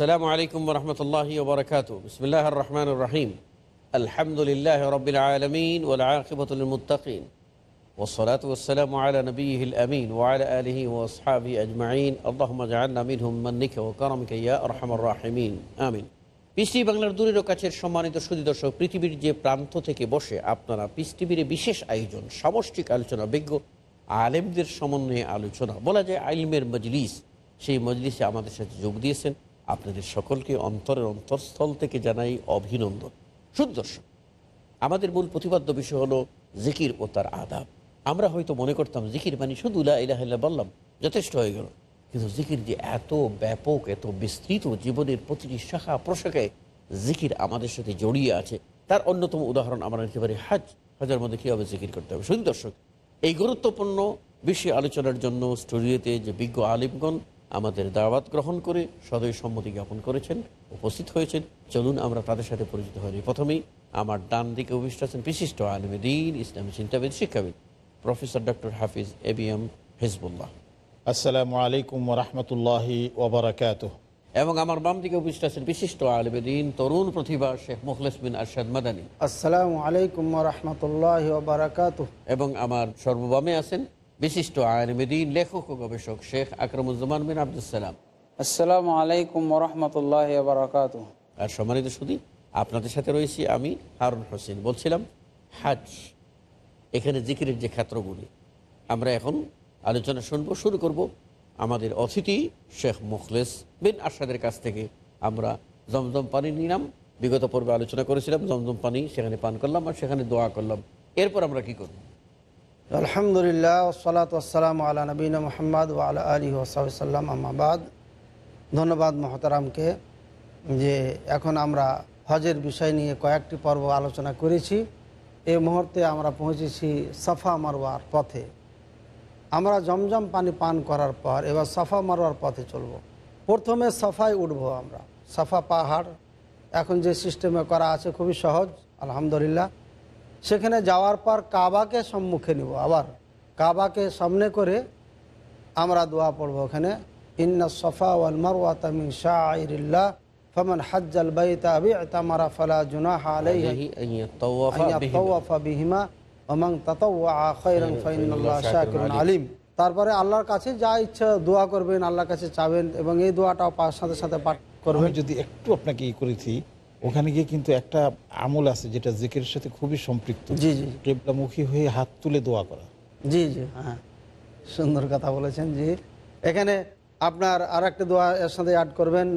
السلام عليكم ورحمة الله وبركاته بسم الله الرحمن الرحيم الحمد لله رب العالمين والعاقبة للمتقين والصلاة والسلام على نبيه الأمين وعلى آله وأصحابه أجمعين اللهم اجعلنا منهم منك وكرمك يا أرحم الراحمين آمين piece TV বাংলার দূরের ও কাছের সম্মানিত সুদী দর্শক পৃথিবীর যে প্রান্ত থেকে বসে আপনারা পিস টিভির এই বিশেষ আয়োজন সামষ্টিক আলোচনা বিজ্ঞ আলেমদের সমন্বয়ে আলোচনা বলা যায় আইলমের মজলিস সেই মজলিসে আমাদের সাথে যোগ দিয়েছেন আপনাদের সকলকে অন্তরের অন্তরস্থল থেকে জানাই অভিনন্দন। শুধু দর্শক আমাদের মূল প্রতিপাদ্য বিষয় হলো জিকির ও তার আদাব। আমরা হয়তো মনে করতাম জিকির মানে শুধু লা ইলাহা বললাম, যথেষ্ট হয়ে গেল। কিন্তু জিকির যে এত ব্যাপক, এত বিস্তৃত জীবনের প্রতিটি শাখা প্রশাখায় জিকির আমাদের সাথে জড়িয়ে আছে। তার অন্যতম উদাহরণ আমরা নিতে পারি হাজ। হাজার মধ্যে কীভাবে জিকির করতে হবে? শুধু দর্শক এই গুরুত্বপূর্ণ বিষয়ে আলোচনার জন্য স্টুডিওতে যে বিজ্ঞ আলিমগণ আমাদের দাওয়াত গ্রহণ করে সদয় সম্মতি জ্ঞাপন করেছেন উপস্থিত হয়েছেন। চলুন আমরা তাদের সাথে পরিচিত হয়নি প্রথমেই আমার ডান দিকে উপস্থিত আছেন বিশিষ্ট আলমদিন ইসলামী চিন্তাবিদ শিক্ষাবিদ professor doctor Hafiz A B M Hizbullah. আসসালামু আলাইকুম রহমতুল্লাহি ওবরাকাত এবং আমার বাম দিকে উপস্থিত আছেন বিশিষ্ট আলমদিন তরুণ প্রতিভা শেখ মুখলেস বিন আরশাদ মাদানী। আসসালামু আলাইকুম রহমতুল্লাহ বারাকাত এবং আমার সর্ববামে আছেন বিশিষ্ট আলমদিন লেখক ও গবেষক শেখ আকরমুজ্জামান বিন আবদুসালাম আসসালামু আলাইকুম রহমতুল্লাহ বারকাত আর সম্মানিত শুধু আপনাদের সাথে রয়েছি আমি হারুন হোসেন। বলছিলাম হাজ এখানে জিকিরের যে ক্ষেত্রগুলি আমরা এখন আলোচনা শুনব শুরু করব আমাদের অতিথি শেখ মুখলেস বিন আরশাদের কাছ থেকে। আমরা জমজম পানি নিলাম বিগত পর্বে আলোচনা করেছিলাম জমজম পানি সেখানে পান করলাম আর সেখানে দোয়া করলাম। এরপর আমরা কি করব? আলহামদুলিল্লাহ ওসলাত আসসালাম আলা নবীন মোহাম্মদ ও আলা ওসাল্লাম আহমাবাদ ধন্যবাদ মহতারামকে যে এখন আমরা হজের বিষয় নিয়ে কয়েকটি পর্ব আলোচনা করেছি। এই মুহূর্তে আমরা পৌঁছেছি সাফা মারোয়ার পথে। আমরা জমজম পানি পান করার পর এবার সাফা মারোয়ার পথে চলব। প্রথমে সাফায় উঠবো আমরা। সাফা পাহাড়, এখন যে সিস্টেমে করা আছে খুবই সহজ, আলহামদুলিল্লাহ। সেখানে যাওয়ার পর কাবাকে সম্মুখে নিব আবার। কাবাকে সামনে করে আমরা দোয়া পড়ব ওখানে ইন্না সফা ওয়াল মারওয়া তামিন শাহরিল্লাহ ফমান হাজ্জাল বাইতা আবিতামারা ফালা জুনাহ আলাইহি বিহিমা। তাওয়াফা বিহিমা ওমান তাতাওয়া খায়রান ফাইনাল্লাহ শাকিরুন আলিম। তারপরে আল্লাহর কাছে যা ইচ্ছা দোয়া করবেন আল্লাহর কাছে চাবেন এবং এই দোয়াটাও সাথে সাথে পাঠ করবেন। যদি একটু আপনাকে ই করেছি ওখানে গিয়ে কিন্তু একটা আমল আছে যেটা জিকিরের সাথে খুবই সম্পৃক্ত। জি জি। কেবলামুখী হয়ে হাত তুলে দোয়া করা। জি জি হ্যাঁ। সুন্দর কথা বলেছেন জি। এখানে আপনার আর একটা দোয়া এর সাথে অ্যাড করবেন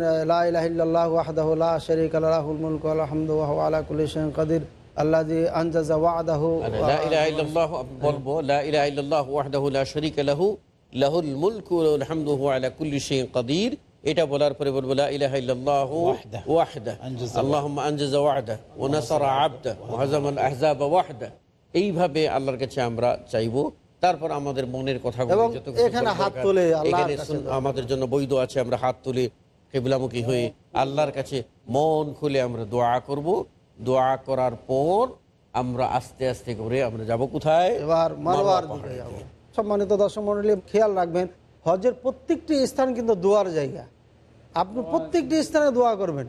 শারীকা লাহুল মুলকু ওয়া হামদু ওয়া আলা কুল্লি শাইইন কাদির আনজাজা ওয়াদাহু লা ইলাহা ইল্লাল্লাহ বলব লা ইলাহা ইল্লাল্লাহ ওয়াহদাহু লা শারীকা লাহু লাহুল মুলকু ওয়া লাহুল হামদু ওয়া আলা কুল্লি শাইইন কাদির। এটা বলার পরে বলব এইভাবে আল্লাহর কাছে আমরা চাইব। তারপর আমাদের মনের দোয়া আমাদের জন্য বৈধ আছে আমরা হাত তুলে কেবলামুখী হয়ে আল্লাহর কাছে মন খুলে আমরা দোয়া করব। দোয়া করার পর আমরা আস্তে আস্তে করে আমরা যাব কোথায়? এবার। যাব। সম্মানিত দর্শক মন্ডলী খেয়াল রাখবেন হজের প্রত্যেকটি স্থান কিন্তু দোয়ার জায়গা। আপনি প্রত্যেকটি স্থানে দোয়া করবেন।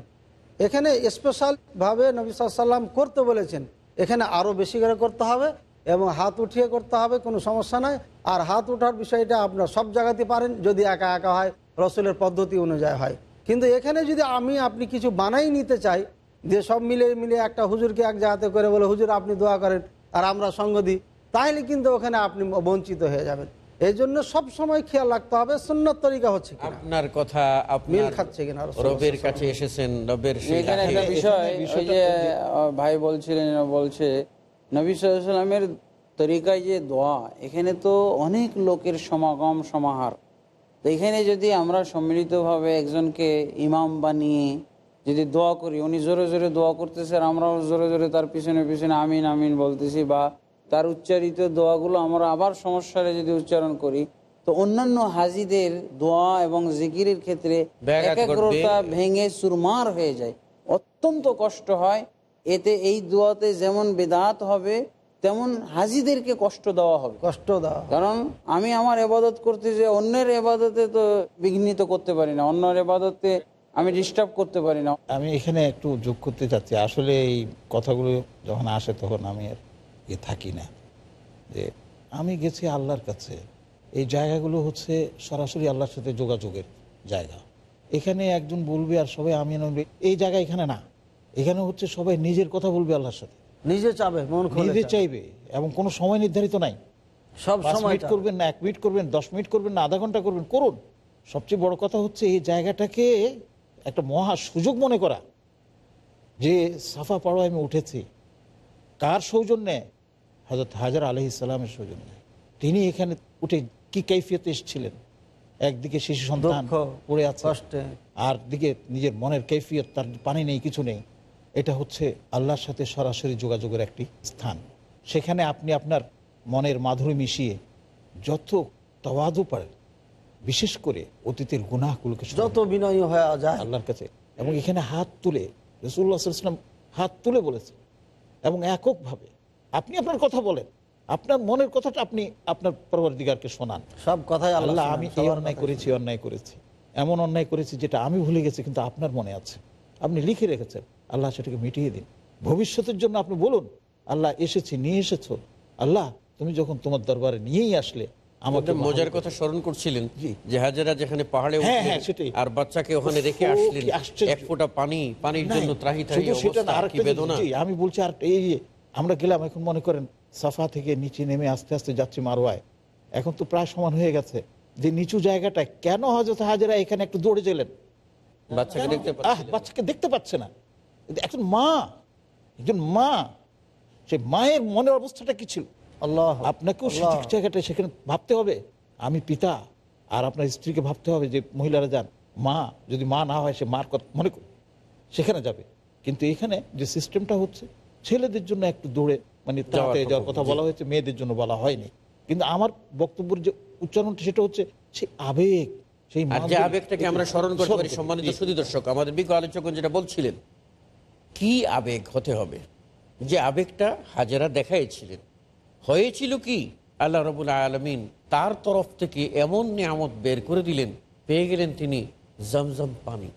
এখানে স্পেশাল ভাবে নবী সাল্লাম করতে বলেছেন। এখানে আরও বেশি করে করতে হবে এবং হাত উঠিয়ে করতে হবে, কোনো সমস্যা নাই। আর হাত ওঠার বিষয়টা আপনার সব জায়গাতে পারেন, যদি একা একা হয়, রসুলের পদ্ধতি অনুযায়ী হয়। কিন্তু এখানে যদি আমি, আপনি কিছু বানাই নিতে চাই, যে সব মিলে মিলে একটা হুজুরকে এক জায়গাতে করে বলে, হুজুর, আপনি দোয়া করেন, আর আমরা সঙ্গ দিই, তাহলে কিন্তু ওখানে আপনি বঞ্চিত হয়ে যাবেন। এই জন্য সব সময় খেয়াল রাখতে হবে সুন্নত তরিকা হচ্ছে কিনা। আপনার কথা মিল খাচ্ছে কিনা রবের কাছে এসেছেন রবের এখানে একটা বিষয় এই যে ভাই বলছিলেন বলছে নবী সাল্লামের তরিকায় যে দোয়া এখানে তো অনেক লোকের সমাগম সমাহার। তো এখানে যদি আমরা সম্মিলিতভাবে একজনকে ইমাম বানিয়ে যদি দোয়া করি উনি জোরে জোরে দোয়া করতেছে আর আমরাও জোরে জোরে তার পিছনে পিছনে আমিন আমিন বলতেছি বা তার উচ্চারিত দোয়াগুলো আমরা আবার সমস্যারে যদি উচ্চারণ করি তো অন্যান্য হাজিদের দোয়া এবং জিকিরের ক্ষেত্রে একাগ্রতা ভেঙে সুরমার হয়ে যায়। অত্যন্ত কষ্ট হয়। এতে এই দোয়াতে যেমন বেদাত হবে তেমন হাজিদেরকে কষ্ট দেওয়া হবে। কষ্ট দেওয়া কারণ আমি আমার এবাদত করতে যে অন্যের এবাদতে তো বিঘ্নিত করতে পারি না অন্যের এবাদতে আমি ডিস্টার্ব করতে পারি না। আমি এখানে একটু যোগ করতে চাচ্ছি। আসলে এই কথাগুলো যখন আসে তখন আমি আর ইয়ে থাকি না। যে আমি গেছি আল্লাহর কাছে। এই জায়গাগুলো হচ্ছে সরাসরি আল্লাহর সাথে যোগাযোগের জায়গা। এখানে একজন বলবে আর সবাই আমি বলবে এই জায়গা এখানে না। এখানে হচ্ছে সবাই নিজের কথা বলবে আল্লাহর সাথে। নিজে চাবে মন খুলে নিজে চাইবে এবং কোনো সময় নির্ধারিত নাই। সব সময় মিনিট করবেন না এক মিনিট করবেন দশ মিনিট করবেন না আধা ঘণ্টা করবেন করুন। সবচেয়ে বড় কথা হচ্ছে এই জায়গাটাকে একটা মহা সুযোগ মনে করা। যে সাফা পাড়ো আমি উঠেছি। কার সৌজন্যে? হজরত হাজার আলহ ইসলামের সৌজন্যে। তিনি এখানে উঠে কি কৈফিয়তে এসেছিলেন? একদিকে শিশু সন্তান পড়ে আছে আর দিকে নিজের মনের কৈফিয়ত তার পানি নেই কিছু নেই। এটা হচ্ছে আল্লাহর সাথে সরাসরি যোগাযোগের একটি স্থান। সেখানে আপনি আপনার মনের মাধুরী মিশিয়ে যত তওয়াদু পারেন বিশেষ করে অতীতের গুনাহগুলোকে যত বিনয় হয়ে যায়। আল্লাহর কাছে। এবং এখানে হাত তুলে রসুল্লাহাম হাত তুলে বলেছে এবং এককভাবে আপনি আপনার কথা বলেন। আপনার মনের কথাটা আপনি আপনার পরবর্তীকারকে শোনান। সব কথাই আল্লাহ আমি এই অন্যায় করেছি অন্যায় করেছি। এমন অন্যায় করেছি যেটা আমি ভুলে গেছি কিন্তু আপনার মনে আছে। আপনি লিখে রেখেছেন আল্লাহ সেটাকে মিটিয়ে দিন। ভবিষ্যতের জন্য আপনি বলুন আল্লাহ এসেছি নিয়ে এসেছ। আল্লাহ তুমি যখন তোমার দরবারে নিয়েই আসলে আমাকে মজার কথা স্মরণ করছিলেন যে হাজারা যেখানে পাহাড়ে উঠলেন সেটাই। আর বাচ্চাকে ওখানে রেখে ও, আসলেন এক ফোঁটা পানি পানির জন্য ত্রাহি ত্রাহি শুধু সেটা না, অবস্থা, আরেকটা কি বেদনা? আমি বলছি আর এই যে আমরা গেলাম এখন মনে করেন সাফা থেকে নিচে নেমে আস্তে আস্তে যাচ্ছি মারোয়ায় এখন তো প্রায় সমান হয়ে গেছে। যে নিচু জায়গাটা কেন হজরত হাজারা এখানে একটু দৌড়ে গেলেন? বাচ্চাকে দেখতে পাচ্ছে না। একজন মা একজন মা সে মায়ের মনের অবস্থাটা কি ছিল? আল্লাহ আপনাকেও। সঠিক জায়গাটা সেখানে ভাবতে হবে। আমি পিতা আর আপনার স্ত্রীকে ভাবতে হবে যে মহিলারা যান। মা যদি মা না হয় সে মার কথা মনে করুন সেখানে যাবে। কিন্তু এখানে যে সিস্টেমটা হচ্ছে ছেলেদের জন্য একটু দৌড়ে মানে তাড়াতাড়ি যাওয়ার কথা বলা হয়েছে মেয়েদের জন্য বলা হয়নি। কিন্তু আমার বক্তব্যের যে উচ্চারণটা সেটা হচ্ছে সেই আবেগ সেই যে আবেগটাকে আমরা স্মরণ করতে পারি সম্মানিত সুদী দর্শক আমাদের বিজ্ঞ আলোচকগণ যেটা বলছিলেন কি আবেগ হতে হবে? যে আবেগটা হাজারা দেখাইছিলেন। হয়েছিল কি? আল্লাহ রবুল আলমিন তার তরফ থেকে এমন নিয়ামত বের করে দিলেন পেয়ে গেলেন তিনি জমজম পানি।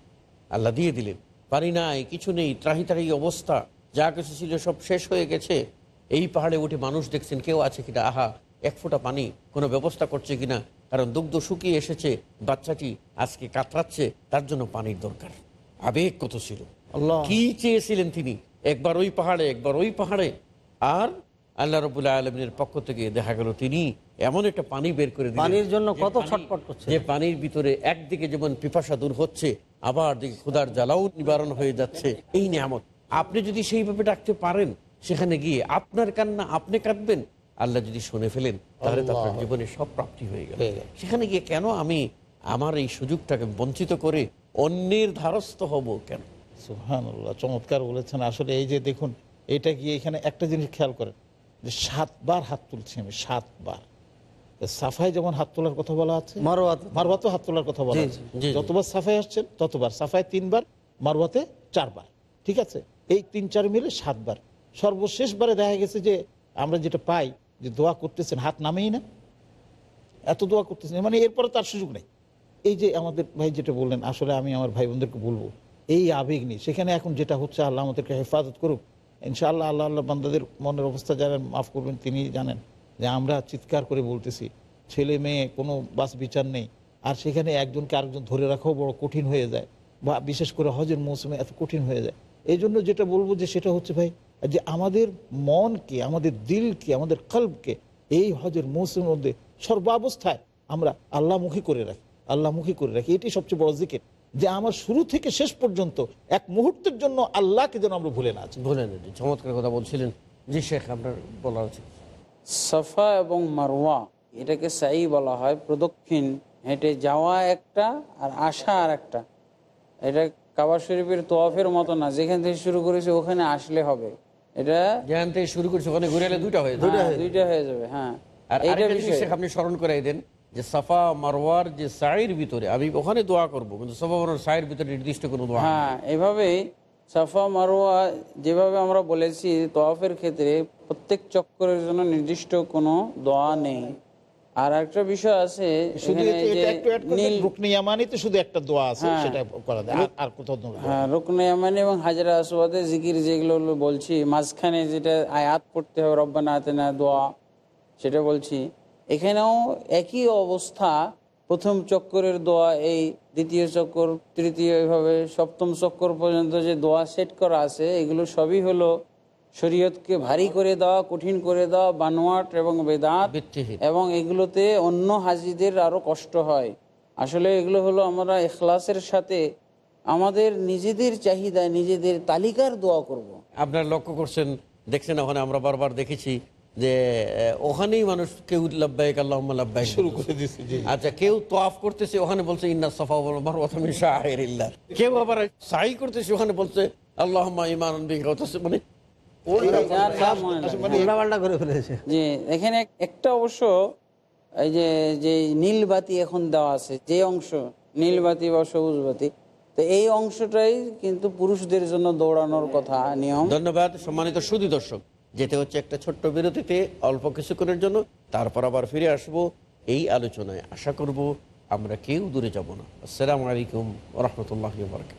আল্লাহ দিয়ে দিলেন। পানি নাই কিছু নেই ত্রাহি ত্রাহি অবস্থা। যা কিছু ছিল সব শেষ হয়ে গেছে। এই পাহাড়ে উঠে মানুষ দেখছেন কেউ আছে কিনা? আহা এক ফোঁটা পানি কোনো ব্যবস্থা করছে কিনা? কারণ দুগ্ধ শুকিয়ে এসেছে বাচ্চাটি আজকে কাতরাচ্ছে তার জন্য পানির দরকার। আবেগ কত ছিল। কি চেয়েছিলেন তিনি? একবার ওই পাহাড়ে একবার ওই পাহাড়ে। আর আল্লাহ রবুল্লাহ আলমিনের পক্ষ থেকে দেখা গেল তিনি এমন একটা পানি বের করে পানির জন্য কত ছটফট করছে। যে পানির ভিতরে একদিকে যেমন পিপাসা দূর হচ্ছে আবার দিকে ক্ষুধার জ্বালাও নিবারণ হয়ে যাচ্ছে। এই নিয়ামত। আপনি যদি সেইভাবে ডাকতে পারেন সেখানে গিয়ে আপনার কান্না আপনি কাঁদবেন আল্লাহ যদি শুনে ফেলেন তাহলে তো আপনার জীবনে সব প্রাপ্তি হয়ে গেল। সেখানে গিয়ে কেন আমি আমার এই সুযোগটাকে বঞ্চিত করে অন্যের ধারস্থ হব কেন? সুহানুল্লাহ চমৎকার বলেছেন। আসলে এই যে দেখুন এটা গিয়ে এখানে একটা জিনিস খেয়াল করেন যে সাতবার হাত তুলছি আমি সাতবার। সাফাই যেমন হাত তোলার কথা বলা আছে মারোয়াত মারওয়াতে হাত তোলার কথা বলা আছে। যতবার সাফাই আসছেন ততবার। সাফাই তিনবার মারওয়াতে চারবার। ঠিক আছে? এই তিন চার মিলে সাতবার। সর্বশেষবারে দেখা গেছে যে আমরা যেটা পাই যে দোয়া করতেছেন, হাত নামেই না। এত দোয়া করতেছেন মানে এরপরে তার সুযোগ নেই। এই যে আমাদের ভাই যেটা বললেন, আসলে আমি আমার ভাই বোনদেরকে বলব, এই আবেগ নেই সেখানে এখন যেটা হচ্ছে, আল্লাহ আমাদেরকে হেফাজত করুক। ইনশাআল্লাহ আল্লাহ আল্লাহ বান্দাদের মনের অবস্থা জানেন, মাফ করবেন, তিনি জানেন যে আমরা চিৎকার করে বলতেছি, ছেলে মেয়ে, কোনো বাস বিচার নেই। আর সেখানে একজনকে আরেকজন ধরে রাখাও বড় কঠিন হয়ে যায়, বা বিশেষ করে হজের মৌসুমে এত কঠিন হয়ে যায়। এই জন্য যেটা বলব যে সেটা হচ্ছে ভাই যে আমাদের মনকে আমাদের দিলকে আমাদের কল্পকে এই হজের মৌসুমের মধ্যে সর্বাবস্থায় আমরা আল্লাহমুখী করে রাখি আল্লাহমুখী করে রাখি। এটি সবচেয়ে বড় জিকের যে আমার শুরু থেকে শেষ পর্যন্ত এক মুহূর্তের জন্য আল্লাহকে যেন আমরা ভুলে না যাই। বলেন এটি, চমৎকার কথা বলছিলেন। জি শেখ আপনার বলা উচিত সাফা এবং মারওয়া এটাকে সাই বলা হয় প্রদক্ষিণ হেঁটে যাওয়া একটা আর আসা আর একটা। এটা কাবা শরীফের তোয়াফের মতো না যেখান থেকে শুরু করেছে ওখানে আসলে হবে। এটা যেখান থেকে শুরু করছে ওখানে ঘুরে এলে দুইটা হয়ে যাবে। হ্যাঁ, দুইটা হয়ে যাবে হ্যাঁ। আর বিষয় আপনি স্মরণ করাই দেন যে সাফা মারওয়ার যে সাইয়ের ভিতরে আমি ওখানে দোয়া করব কিন্তু সাফা মারওয়ার সাইয়ের ভিতরে নির্দিষ্ট কোনো দোয়া হ্যাঁ এভাবেই সাফা মারোয়া যেভাবে আমরা বলেছি তোয়াফের ক্ষেত্রে প্রত্যেক চক্করের জন্য নির্দিষ্ট কোনো দোয়া নেই। আর একটা বিষয় আছে শুধু এটা একটু রুকনি ইয়ামানিতে শুধু একটা দোয়া আছে হ্যাঁ। সেটা করা যায়। আর- কোথাও হ্যাঁ রুকনে ইয়ামানি এবং হাজরা আসওয়াদে জিকির যেগুলো বলছি মাঝখানে যেটা আয়াত পড়তে হবে রব্বানা আতেনা দোয়া সেটা বলছি। এখানেও একই অবস্থা প্রথম চক্করের দোয়া এই দ্বিতীয় চক্কর তৃতীয় এভাবে সপ্তম চক্কর পর্যন্ত যে দোয়া সেট করা আছে এগুলো সবই হলো শরীয়তকে ভারী করে দেওয়া কঠিন করে দেওয়া বানোয়াট এবং বেদাত এবং এগুলোতে অন্য হাজিদের আরও কষ্ট হয়। আসলে এগুলো হলো আমরা এখলাসের সাথে আমাদের নিজেদের চাহিদা নিজেদের তালিকার দোয়া করব। আপনারা লক্ষ্য করছেন দেখছেন ওখানে আমরা বারবার দেখেছি যে ওখানেই মানুষ কেউ লাভবাহিক আল্লাহ লাভবাহিক শুরু করে দিয়েছে আচ্ছা কেউ তোয়াফ করতেছে ওখানে বলছে ইন্না সফা কেউ আবার সাই করতেছে ওখানে বলছে আল্লাহ বিকা মানে যে এখানে একটা অবশ্য এই যে যে নীল বাতি এখন দেওয়া আছে, যে অংশ, নীল বাতি বা সবুজ বাতি, তো এই অংশটাই কিন্তু পুরুষদের জন্য দৌড়ানোর কথা, নিয়ম। ধন্যবাদ সম্মানিত সুদী দর্শক। যেতে হচ্ছে একটা ছোট্ট বিরতিতে, অল্প কিছুক্ষণের জন্য, তারপর আবার ফিরে আসব এই আলোচনায়। আশা করব আমরা কেউ দূরে যাব না। আসসালামু আলাইকুম রহমতুল্লাহ বরকাত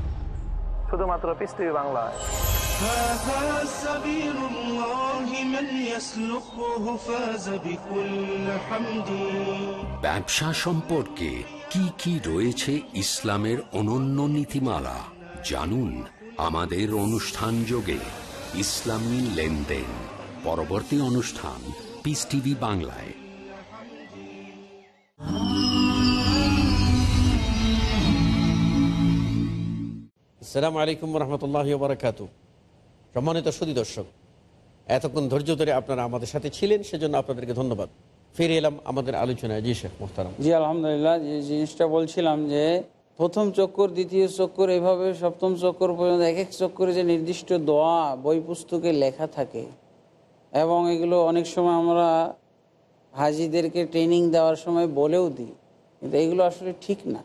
শুধুমাত্র পিস টিভি বাংলায়। ব্যবসা সম্পর্কে কি কি রয়েছে ইসলামের অনন্য নীতিমালা জানুন আমাদের অনুষ্ঠান যোগে ইসলামী লেনদেন। পরবর্তী অনুষ্ঠান পিস টিভি বাংলায়। আসসালামু আলাইকুম রহমতুল্লাহ বরকাত সম্মানিত সুদী দর্শক, এতক্ষণ ধৈর্য ধরে আপনারা আমাদের সাথে ছিলেন, সেজন্য আপনাদেরকে ধন্যবাদ। ফিরে এলাম আমাদের আলোচনায়। জি শেখ মোহতারাম। জি, আলহামদুলিল্লাহ, যে জিনিসটা বলছিলাম যে প্রথম চক্কর, দ্বিতীয় চক্কর, এভাবে সপ্তম চক্কর পর্যন্ত এক এক চক্করে যে নির্দিষ্ট দোয়া, বই পুস্তকে লেখা থাকে এবং এগুলো অনেক সময় আমরা হাজিদেরকে ট্রেনিং দেওয়ার সময় বলেও দিই। কিন্তু এগুলো আসলে ঠিক না।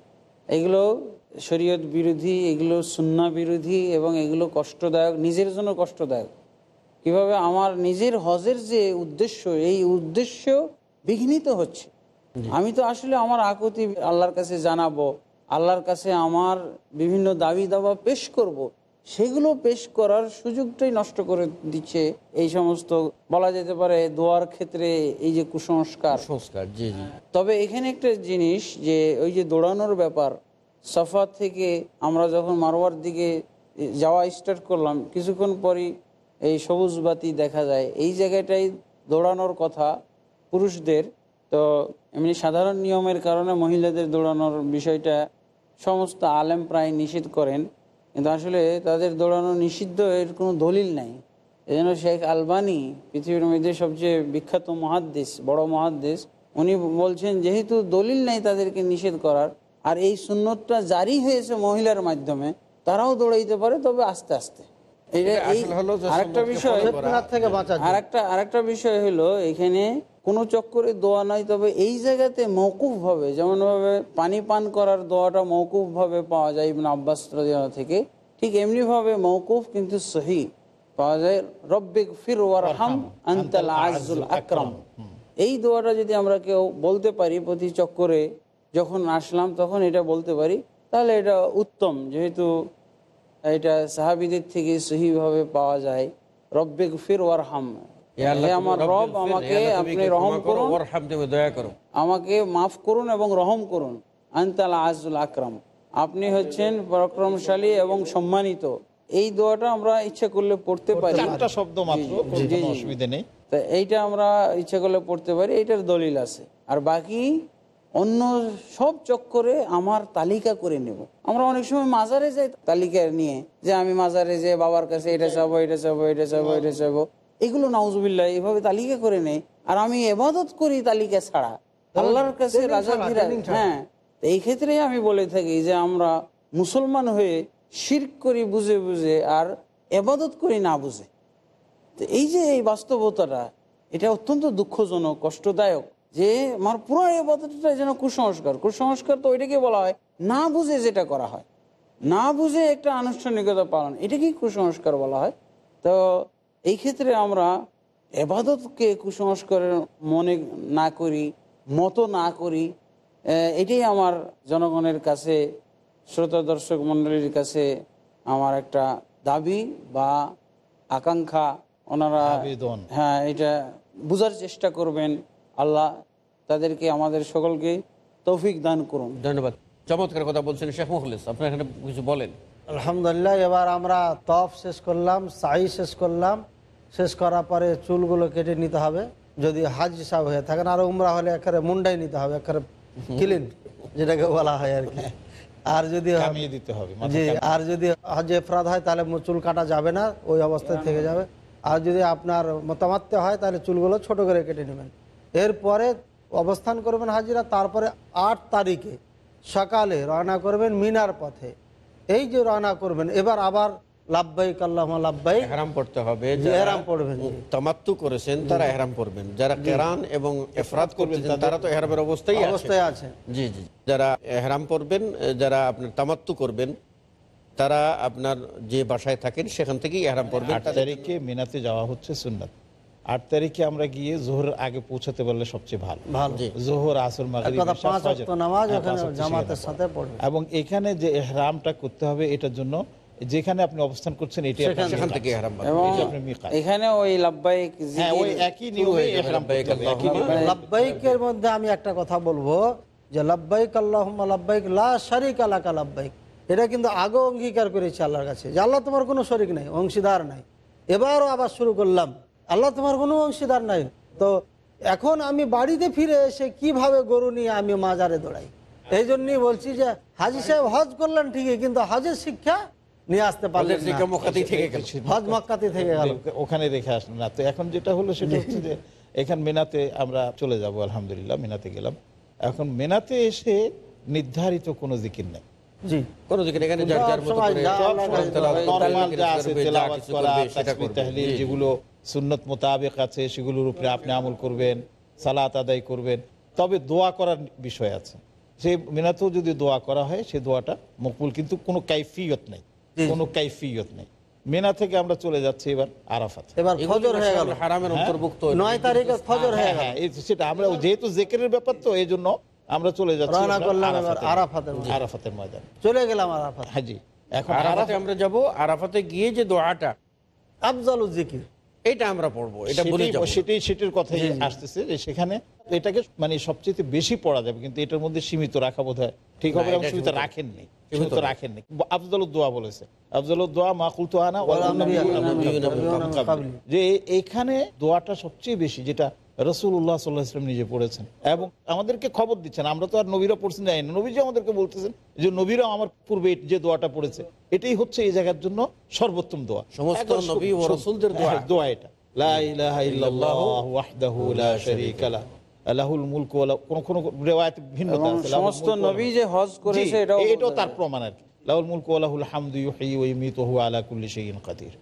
এগুলো শরীয়ত বিরোধী, এগুলো সুন্না বিরোধী এবং এগুলো কষ্টদায়ক, নিজের জন্য কষ্টদায়ক কীভাবে আমার নিজের হজের যে উদ্দেশ্য, এই উদ্দেশ্য বিঘ্নিত হচ্ছে আমি তো আসলে আমার আকুতি আল্লাহর কাছে জানাব, আল্লাহর কাছে আমার বিভিন্ন দাবি দাবা পেশ করব। সেগুলো পেশ করার সুযোগটাই নষ্ট করে দিচ্ছে এই সমস্ত বলা যেতে পারে দোয়ার ক্ষেত্রে এই যে কুসংস্কার। সংস্কার জি জি। তবে এখানে একটা জিনিস যে ওই যে দৌড়ানোর ব্যাপার সফা থেকে আমরা যখন মারোয়ার দিকে যাওয়া স্টার্ট করলাম কিছুক্ষণ পরই এই সবুজ বাতি দেখা যায়। এই জায়গাটাই দৌড়ানোর কথা পুরুষদের। তো এমনি সাধারণ নিয়মের কারণে মহিলাদের দৌড়ানোর বিষয়টা সমস্ত আলেম প্রায় নিষেধ করেন। কিন্তু আসলে তাদের দৌড়ানো নিষিদ্ধ এর কোনো দলিল নাই। এই জন্য শেখ আলবানি পৃথিবীর মধ্যে সবচেয়ে বিখ্যাত মহাদ্দেশ বড় মহাদ্দেশ উনি বলছেন যেহেতু দলিল নাই তাদেরকে নিষেধ করার আর এই সুন্নতটা জারি হয়েছে মহিলার মাধ্যমে তারাও দৌড়াইতে পারে তবে আস্তে আস্তে। আরেকটা বিষয় আরেকটা আরেকটা বিষয় হলো এখানে কোনো চক্করে দোয়া নাই তবে এই জায়গাতে মৌকুফ ভাবে যেমন ভাবে পানি পান করার দোয়াটা মৌকুফ ভাবে পাওয়া যায় ইবনে আব্বাস থেকে ঠিক এমনি ভাবে মৌকুফ কিন্তু সহি পাওয়া যায় রব্বিক ফির ওয়ারহাম আনতাল আজুল আকরাম। এই দোয়াটা যদি আমরা কেউ বলতে পারি প্রতি চক্করে যখন আসলাম তখন এটা বলতে পারি তাহলে এটা উত্তম। যেহেতু এটা সাহাবিদের থেকে সহিভাবে পাওয়া যায় রব্বিক ফির ওয়ারহাম। আমার রব আমাকে আপনি রহম করুন। দয়া করো। আমাকে মাফ করুন এবং রহম করুন। আনতাল আজুল আকরাম। আপনি হচ্ছেন পরাক্রমশালী এবং সম্মানিত। এই দোয়াটা আমরা ইচ্ছা করলে পড়তে পারি। শব্দ মাত্র। অসুবিধা নেই। তা এইটা আমরা ইচ্ছা করলে পড়তে পারি এইটার দলিল আছে। আর বাকি অন্য সব চক্করে আমার তালিকা করে নেব। আমরা অনেক সময় মাজারে যাই তালিকা নিয়ে যে আমি মাজারে যে বাবার কাছে এটা চাবো এটা চাবো এটা চাবো এটা চাবো। এগুলো নাউজুবিল্লাহ এইভাবে তালিকা করে নেই আর আমি এবাদত করি তালিকা ছাড়া। আল্লাহর কাছে রাজা। হ্যাঁ এই ক্ষেত্রে আমি বলে থাকি যে আমরা মুসলমান হয়ে শির্ক করি বুঝে বুঝে আর এবাদত করি না বুঝে। তো এই যে এই বাস্তবতাটা এটা অত্যন্ত দুঃখজনক কষ্টদায়ক যে আমার পুরো এবাদতটা যেন কুসংস্কার। কুসংস্কার তো ওইটাকে বলা হয় না বুঝে যেটা করা হয়। না বুঝে একটা আনুষ্ঠানিকতা পালন এটাকেই কুসংস্কার বলা হয়? তো এই ক্ষেত্রে আমরা এবাদতকে কুসংস্কারের মনে না করি মতো না করি এটাই আমার জনগণের কাছে শ্রোতা দর্শক মণ্ডলীর কাছে আমার একটা দাবি বা আকাঙ্ক্ষা। ওনারা আবেদন। হ্যাঁ এটা বুঝার চেষ্টা করবেন। আল্লাহ তাদেরকে আমাদের সকলকে তৌফিক দান করুন। ধন্যবাদ। চমৎকার কথা বলছেন শেখ মুখলিস। আপনার এখানে কিছু বলেন? আলহামদুলিল্লাহ এবার আমরা তফ শেষ করলাম সাই শেষ করলাম। শেষ করার পরে চুলগুলো কেটে নিতে হবে। যদি হাজ হিসাব হয়ে থাকেন আর উমরা হলে একেবারে মুন্ডাই নিতে হবে একেবারে ক্লিন যেটাকে বলা হয় আর কি। আর যদি দিতে হবে জি আর যদি হজ এফরাদ হয় তাহলে চুল কাটা যাবে না ওই অবস্থায় থেকে যাবে। আর যদি আপনার মতামাত্য হয় তাহলে চুলগুলো ছোট করে কেটে নেবেন। এরপরে অবস্থান করবেন হাজিরা তারপরে আট তারিখে সকালে রওনা করবেন মিনার পথে। এই যে রওনা করবেন এবার আবার লাভবাইক আল্লাহ লাভবাইক এহরাম পড়তে হবে জি, পড়বেন, তামাত্তু করেছেন তারা এহরাম পড়বেন। যারা কেরান এবং এফরাত করবেন তারা তো এহরামের অবস্থায় অবস্থায় আছে। জি জি যারা এহরাম পড়বেন যারা আপনার তামাত্তু করবেন তারা আপনার যে বাসায় থাকেন সেখান থেকেই পড়বেন। আট তারিখে মিনাতে যাওয়া হচ্ছে সুন্নাত। আট তারিখে আমরা গিয়ে জোহর আগে পৌঁছাতে পারলে সবচেয়ে ভালো। ভালো। জোহর আসর হ্যাঁ, এবং এখানে যে এহরামটা করতে হবে এটার জন্য যেখানে আপনি অবস্থান করছেন এটি সেখান। থেকে। এখানে ওই লাভবাহিক হ্যাঁ ওই একই নিয়মে হয়ে যাবে, এহরাম লাব্বাইক। লাব্বাইকের মধ্যে আমি একটা কথা বলব যে লাব্বাইক আল্লাহুম্মা লাব্বাইক লা শারিক আলাকা লাব্বাইক। এটা কিন্তু আগে অঙ্গীকার করেছে আল্লাহর কাছে যে আল্লাহ তোমার কোনো শরিক নাই অংশীদার নাই। এবারও আবার শুরু করলাম আল্লাহ তোমার কোনো অংশীদার নাই। তো এখন আমি বাড়িতে ফিরে এসে কীভাবে গরু নিয়ে আমি মাজারে দৌড়াই? এই জন্যই বলছি যে হাজি সাহেব হজ করলেন ঠিকই কিন্তু হজের শিক্ষা নিয়ে আসতে পারলেন হজের না। শিক্ষা মক্কাতেই থেকে গেল। হজ মক্কাতে থেকে গেল। ওখানে রেখে আসলেন না তো এখন যেটা হলো সেটা হচ্ছে যে এখান মেনাতে আমরা চলে যাব আলহামদুলিল্লাহ মেনাতে গেলাম। এখন মেনাতে এসে নির্ধারিত কোনো জিকির নেই। যেগুলো সুন্নত মোতাবেক আছে সেগুলোর উপরে আপনি আমল করবেন সালাত আদায় করবেন। তবে দোয়া করার বিষয় আছে। সেই মিনাতেও যদি দোয়া করা হয় সে দোয়াটা মকবুল কিন্তু কোনো কাইফিয়ত নেই। কোনো কাইফিয়ত নেই। মেনা থেকে আমরা চলে যাচ্ছি এবার আরাফাত। এবার ফজর হয়ে গেল। হারামের অন্তর্ভুক্ত নয় তারিখে ফজর হয়ে হ্যাঁ গেল। হ্যাঁ সেটা আমরা যেহেতু জেকেরের ব্যাপার তো এই জন্য আমরা চলে যাচ্ছি রওনা করলাম এবার আরাফাতের- আরাফাতের ময়দান। চলে গেলাম আরাফাত। হ্যাঁ জি। এখন আরাফাতে আমরা যাব আরাফাতে গিয়ে যে দোয়াটা আফজাল জিকির। এটা আমরা পড়ব এটা বলে যাব সেটাই সেটার কথাই আসতেছে যে সেখানে এটাকে মানে সবচেয়ে বেশি পড়া যাবে কিন্তু এটার মধ্যে সীমিত রাখা বোধ হয় ঠিক হবে এবং সীমিত। রাখেননি সীমিত সীমিত রাখেননি। আফজল দোয়া বলেছে আফজল দোয়া মা কুলতু আনা ওয়াল ওয়াল আম্বিয়া, আম্বিয়া আম্বিয়া, আম্বিয়া, কাবলি। যে এখানে দোয়াটা সবচেয়ে বেশি যেটা রসুল্লাহ সাল্লাহ ইসলাম নিজে পড়েছেন। এবং আমাদেরকে খবর দিচ্ছেন আমরা তো আর নবীরা না নবীজি আমাদেরকে বলতেছেন যে নবীরা আমার পূর্বে যে দোয়াটা পড়েছে এটাই হচ্ছে এই জায়গার জন্য সর্বোত্তম দোয়া। সমস্ত নবী ও রাসূলদের দোয়া। হ্যাঁ, দোয়া এটা। লা ইলাহা ইল্লাল্লাহ ওয়াহদাহু লা শারীকা লাহ। লাহুল মুলক কোন কোন রিওয়ায়াতে ভিন্নতা আছে সমস্ত নবী যে হজ করেছে জি, এটাও তার প্রমাণ আর কি। লাহুল মুলক লাহুল হামদু ইউহয়ি ওয়া ইউমীতু হুয়া আলা কুল্লি শাইইন কাদির।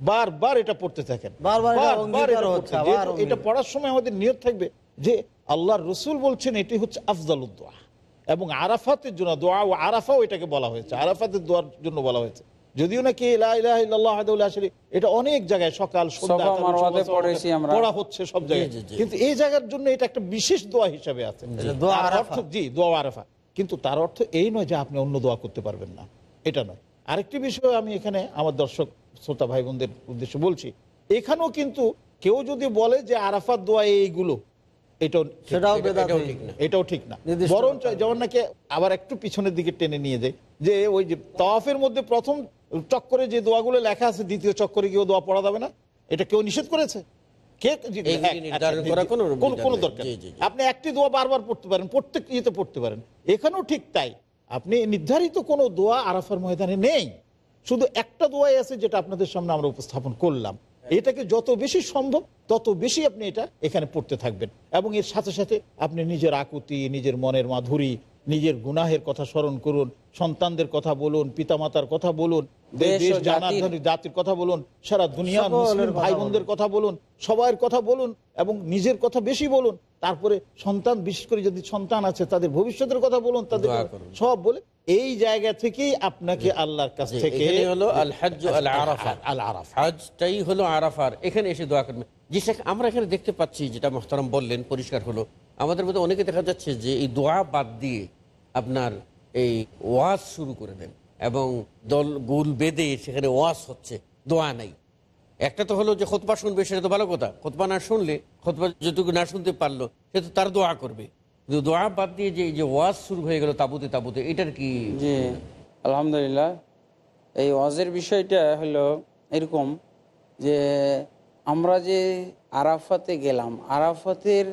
বারবার এটা পড়তে থাকেন। বারবার এটা এটা এটা পড়ার সময় আমাদের নিয়ত থাকবে যে আল্লাহর রসুল বলছেন এটি হচ্ছে আফজালুদ দোয়া। এবং আরাফাতের জন্য দোয়া ও আরাফাও এটাকে বলা হয়েছে। আরাফাতের দোয়ার জন্য বলা হয়েছে। যদিও নাকি এটা অনেক জায়গায় সকাল। পড়া হচ্ছে সব জায়গায়। কিন্তু এই জায়গার জন্য এটা একটা বিশেষ দোয়া হিসাবে আছে জি দোয়া আরাফা কিন্তু তার অর্থ এই নয় যে আপনি অন্য দোয়া করতে পারবেন না এটা নয় আরেকটি বিষয় আমি এখানে আমার দর্শক শ্রোতা ভাই বোনদের উদ্দেশ্যে বলছি এখানেও কিন্তু কেউ যদি বলে যে আরাফাত দোয়া এইগুলো এটাও ঠিক না। সেটাও এটা- বেদাত এটাও ঠিক না। এটাও ঠিক না নির্দিষ্ট বরং করতে হবে। যেমন নাকি আবার একটু পিছনের দিকে টেনে নিয়ে যায় যে ওই যে তওয়াফের মধ্যে প্রথম চক্করে যে দোয়াগুলো লেখা আছে দ্বিতীয় চক্করে গিয়ে দোয়া পড়া যাবে না। এটা কেউ নিষেধ করেছে? কোনো। দরকার। আপনি একটি দোয়া বারবার পড়তে পারেন প্রত্যেক ইয়েতে পড়তে পারেন। এখানেও ঠিক তাই। আপনি নির্ধারিত কোনো দোয়া আরাফার ময়দানে নেই। শুধু একটা দোয়াই আছে যেটা আপনাদের সামনে আমরা উপস্থাপন করলাম। এটাকে যত বেশি সম্ভব তত বেশি আপনি এটা এখানে পড়তে থাকবেন। এবং এর সাথে সাথে আপনি নিজের আকুতি নিজের মনের মাধুরী নিজের গুনাহের কথা স্মরণ করুন সন্তানদের কথা বলুন পিতামাতার কথা বলুন দেশ জাতির। কথা বলুন সারা দুনিয়ার মুসলিম ভাই বোনদের কথা বলুন সবার কথা বলুন এবং নিজের কথা বেশি বলুন। তারপরে সন্তান বিশেষ করে যদি সন্তান আছে তাদের ভবিষ্যতের কথা বলুন তাদের সব বলে এই জায়গা থেকেই আপনাকে আল্লাহর কাছ থেকে হলো আল হজ্জ আল আরাফা আল আরাফা হজটাই হলো আরাফার। এখানে এসে দোয়া করবে জি শেখ আমরা এখানে দেখতে পাচ্ছি যেটা মোহতারাম বললেন পরিষ্কার হলো। আমাদের মধ্যে অনেকে দেখা যাচ্ছে যে এই দোয়া বাদ দিয়ে আপনার এই ওয়াজ শুরু করে দেন এবং দল গুল বেঁধে সেখানে ওয়াজ হচ্ছে, দোয়া নাই। একটা তো হলো যে খোতবা শুনবে, সেটা তো ভালো কথা। খোতবা না শুনলে, খোতবা যেটুকু না শুনতে পারল, সে তো তার দোয়া করবে। কিন্তু দোয়া বাদ দিয়ে যে এই যে ওয়াজ শুরু হয়ে গেল তাবুতে তাবুতে, এটার কি জি, আলহামদুলিল্লাহ। এই ওয়াজের বিষয়টা হলো এরকম যে আমরা যে আরাফাতে গেলাম, আরাফাতের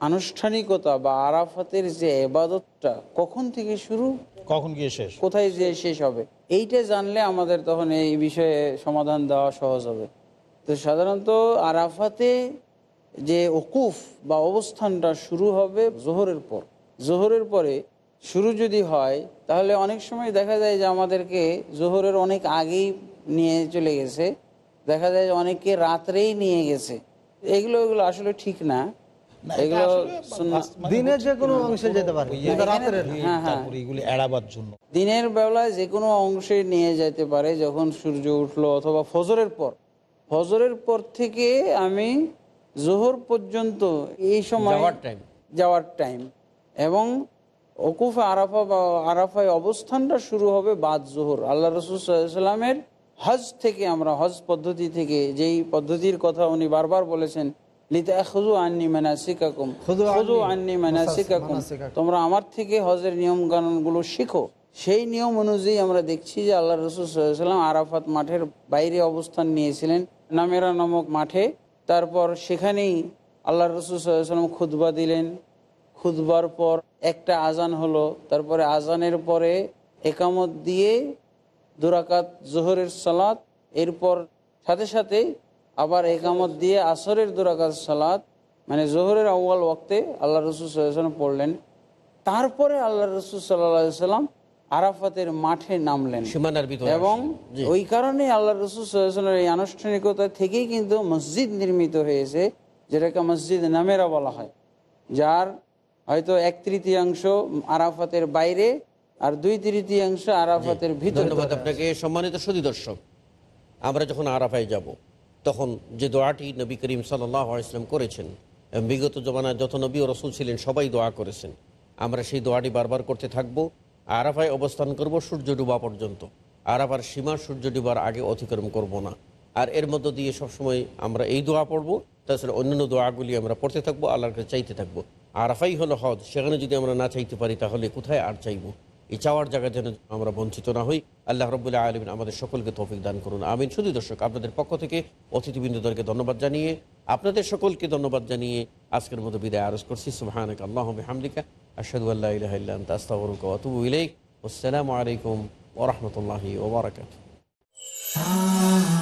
আনুষ্ঠানিকতা বা আরাফাতের যে এবাদতটা কখন থেকে শুরু? কখন গিয়ে শেষ? কোথায় যে শেষ হবে? এইটা জানলে আমাদের তখন এই বিষয়ে সমাধান দেওয়া সহজ হবে। তো সাধারণত আরাফাতে যে ওকুফ বা অবস্থানটা শুরু হবে জোহরের পর। জোহরের পরে শুরু যদি হয় তাহলে অনেক সময় দেখা যায় যে আমাদেরকে জোহরের অনেক আগেই নিয়ে চলে গেছে। দেখা যায় যে অনেকে রাত্রেই নিয়ে গেছে। এগুলো এগুলো আসলে ঠিক না। এগুলো মানে দিনের যে কোনো অংশে যেতে পারে। ওই কিন্তু এখানে- রাতের না। হ্যাঁ, হ্যাঁ। তারপরে এগুলি এড়াবার জন্য। দিনের বেলায় যে কোনো অংশে নিয়ে যেতে পারে যখন সূর্য উঠল অথবা ফজরের পর। ফজরের পর থেকে আমি জোহর পর্যন্ত এই সময় যাওয়ার টাইম এবং ওকুফে আরাফা বা আরাফায় অবস্থানটা শুরু হবে বাদ জোহর। আল্লাহ রসুল সাল্লামের হজ থেকে আমরা হজ পদ্ধতি থেকে যেই পদ্ধতির কথা উনি বারবার বলেছেন তোমরা আমার থেকে হজের নিয়ম কানুনগুলো শিখো। সেই নিয়ম অনুযায়ী আমরা দেখছি যে আল্লাহ রসুল সাল্লাম আরাফাত মাঠের বাইরে অবস্থান নিয়েছিলেন। নামেরা নামক মাঠে। তারপর সেখানেই আল্লাহ রসুল সাল্লাম খুতবা দিলেন। খুতবার পর একটা আজান হলো। তারপরে আজানের পরে একামত দিয়ে দুরাকাত জোহরের সালাত। এরপর সাথে সাথে আবার একামত দিয়ে আসরের দুরাকাত সালাত মানে জোহরের আউ্য়াল ওক্তে আল্লাহ রসুল সাল্লাম পড়লেন। তারপরে আল্লাহ রসুল সাল্লাহ সাল্লাম আরাফাতের মাঠে নামলেন। এবং ওই কারণে আল্লাহ রসুল সাল্লামের এই আনুষ্ঠানিকতা থেকেই কিন্তু মসজিদ নির্মিত হয়েছে যেটাকে মসজিদ নামেরা বলা হয়। যার হয়তো এক তৃতীয়াংশ আরাফাতের বাইরে আর দুই তৃতীয়াংশ আরাফাতের ভিতরে ধন্যবাদ আপনাকে। সম্মানিত সুদী দর্শক আমরা যখন আরাফায় যাব তখন যে দোয়াটি নবী করিম সাল্লাহ ইসলাম করেছেন বিগত জমানায় যত নবী ও রসুল ছিলেন, সবাই দোয়া করেছেন। আমরা সেই দোয়াটি বারবার করতে থাকব। আরাফায় অবস্থান করব সূর্য ডুবা পর্যন্ত। আরাফার সীমা সূর্য ডুবার আগে অতিক্রম করব না। আর এর মধ্য দিয়ে সবসময় আমরা এই দোয়া পড়ব। তাছাড়া অন্যান্য দোয়াগুলি আমরা পড়তে থাকব, আল্লাহর কাছে চাইতে থাকব। আরাফাই হলো হজ। সেখানে যদি আমরা না চাইতে পারি, তাহলে কোথায় আর চাইব? এই চাওয়ার জায়গা যেন আমরা বঞ্চিত না হই। আল্লাহ রবুল্লাহ আলমিন আমাদের সকলকে তৌফিক দান করুন। আমিন। শুধু দর্শক, আপনাদের পক্ষ থেকে অতিথিবৃন্দদেরকে ধন্যবাদ জানিয়ে, আপনাদের সকলকে ধন্যবাদ জানিয়ে আজকের মতো বিদায় আরজ করছি। সুবাহানক আল্লাহ হামদিকা আশাদু আল্লাহ আসসালামু আলাইকুম ওয়া ওবরাকাত ওয়া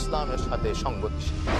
ইসলামের সাথে সংগতিশীল।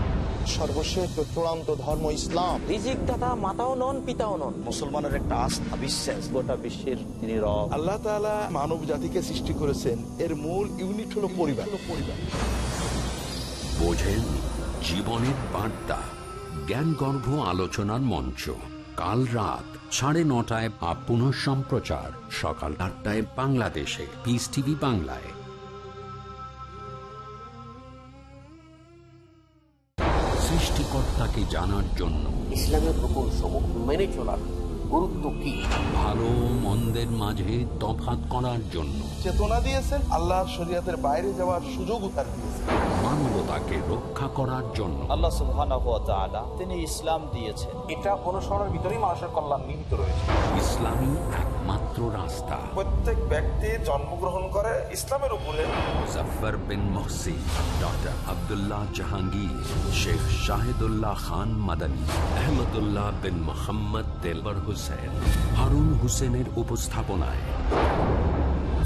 সর্বশেষ চূড়ান্ত ধর্ম ইসলাম। রিজিক দাতা মাতাও নন পিতাও নন। মুসলমানের একটা আস্থা বিশ্বাস। গোটা বিশ্বের তিনি রব। আল্লাহ তাআলা মানব জাতিকে সৃষ্টি করেছেন। এর মূল ইউনিট হলো পরিবার। পরিবার বোঝেন জীবনের বার্তা। জ্ঞানগর্ভ আলোচনার মঞ্চ। কাল রাত সাড়ে নটায় বা পুনঃ সম্প্রচার সকাল আটটায় বাংলাদেশে। পিস টিভি বাংলায়। সৃষ্টিকর্তাকে জানার জন্য। ইসলামের রূপন সমূহ মেনে চলার গুরুত্ব কি? ভালো মন্দের মাঝে তফাৎ করার জন্য। চেতনা দিয়েছেন আল্লাহর শরীয়তের বাইরে যাওয়ার সুযোগ তার দিয়েছেন। মানবতাকে রক্ষা করার জন্য। আল্লাহ সুবহানাহু ওয়া তাআলা তিনি ইসলাম দিয়েছেন। এটা অনুসরণের ভিতরেই মানুষের কল্যাণ নিহিত রয়েছে। ইসলামী একমাত্র রাস্তা। প্রত্যেক ব্যক্তি জন্মগ্রহণ করে ইসলামের উপরে। মুজফার বিন মহসিন ডক্টর আব্দুল্লাহ জাহাঙ্গীর শেখ শাহিদুল্লাহ খান মাদানী আহমদুল্লাহ বিন মোহাম্মদ তেলবর হুসেন হারুন হুসেনের উপস্থাপনায়।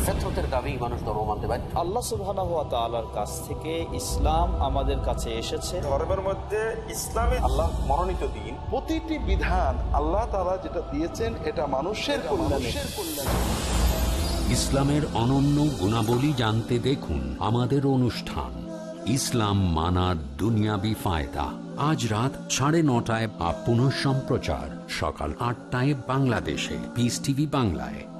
ফেতরতের দাবি মানুষ ধর্ম মানতে বাধ্য। আল্লাহ সুবহানাহু ওয়া তাআলার কাছ থেকে ইসলাম আমাদের কাছে এসেছে। ধর্মের মধ্যে ইসলামে আল্লাহ মনোনীত দিন। প্রতিটি বিধান আল্লাহ তারা যেটা দিয়েছেন এটা মানুষের কল্যাণে। ইসলামের অনন্য গুণাবলী জানতে দেখুন আমাদের অনুষ্ঠান ইসলাম মানার দুনিয়াবি ফায়দা। আজ রাত সাড়ে নটায় বা পুনঃ সম্প্রচার সকাল আটটায় বাংলাদেশে পিস টিভি বাংলায়।